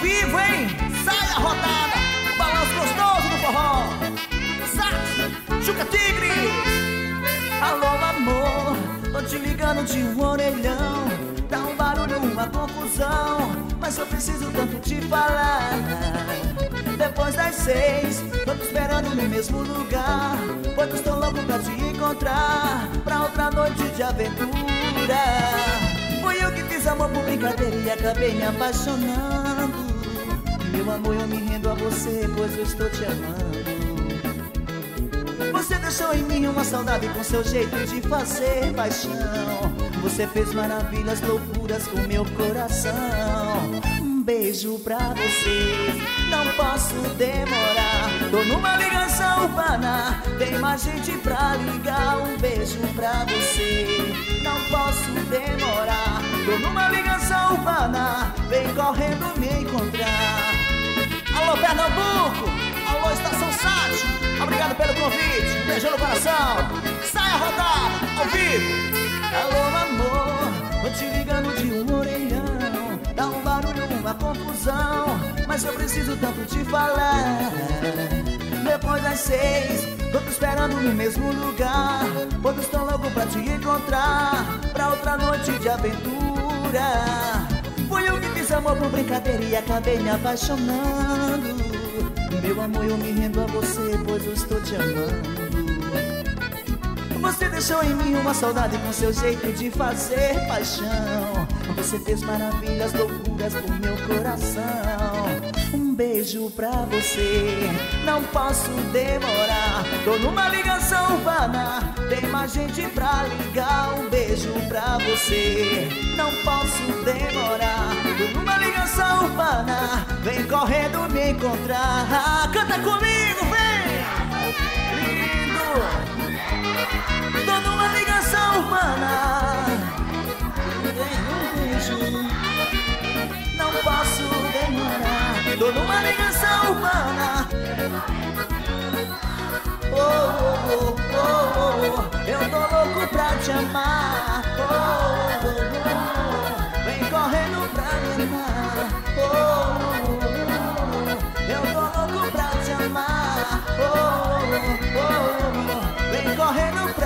vivo, hein? Sai a rodada, balanço gostoso do forró. Sax, Chuca Tigre. Alô, amor, tô te ligando de um orelhão. Dá um barulho, uma confusão, mas eu preciso tanto te falar. Depois das seis, tô te esperando no mesmo lugar. Pois estou louco pra te encontrar, pra outra noite de aventura. Foi eu que fiz amor por brincadeira e acabei me apaixonando. Meu amor, eu me rendo a você, pois eu estou te amando. Você deixou em mim uma saudade com seu jeito de fazer paixão. Você fez maravilhas, loucuras com meu coração. Um beijo pra você, não posso demorar. Tô numa ligação urbana, tem mais gente pra ligar. Um beijo pra você, não posso demorar. Tô numa ligação urbana, vem correndo me encontrar. Pelo convite, beijo no coração! Sai a rodada, ao vivo! Alô, amor, tô te ligando de um orelhão Dá um barulho, uma confusão Mas eu preciso tanto te falar. Depois das seis, tô te esperando no mesmo lugar. Pois estou louco pra te encontrar Pra outra noite de aventura. Foi eu que fiz amor por brincadeira e acabei me apaixonando Meu amor, eu me rendo a você, pois eu estou te amando você deixou em mim uma saudade com seu jeito de fazer paixão. Você fez maravilhas, loucuras com meu coração. Um beijo pra você, não posso demorar. Tô numa ligação urbana, tem mais gente pra ligar. Um beijo pra você, não posso demorar. Tô numa vem correndo me encontrar. Canta comigo, vem! Lindo! Tô numa ligação humana um beijo Não posso demorar Tô numa ligação humana Oh, oh, oh, oh, oh Eu tô louco pra te amar head up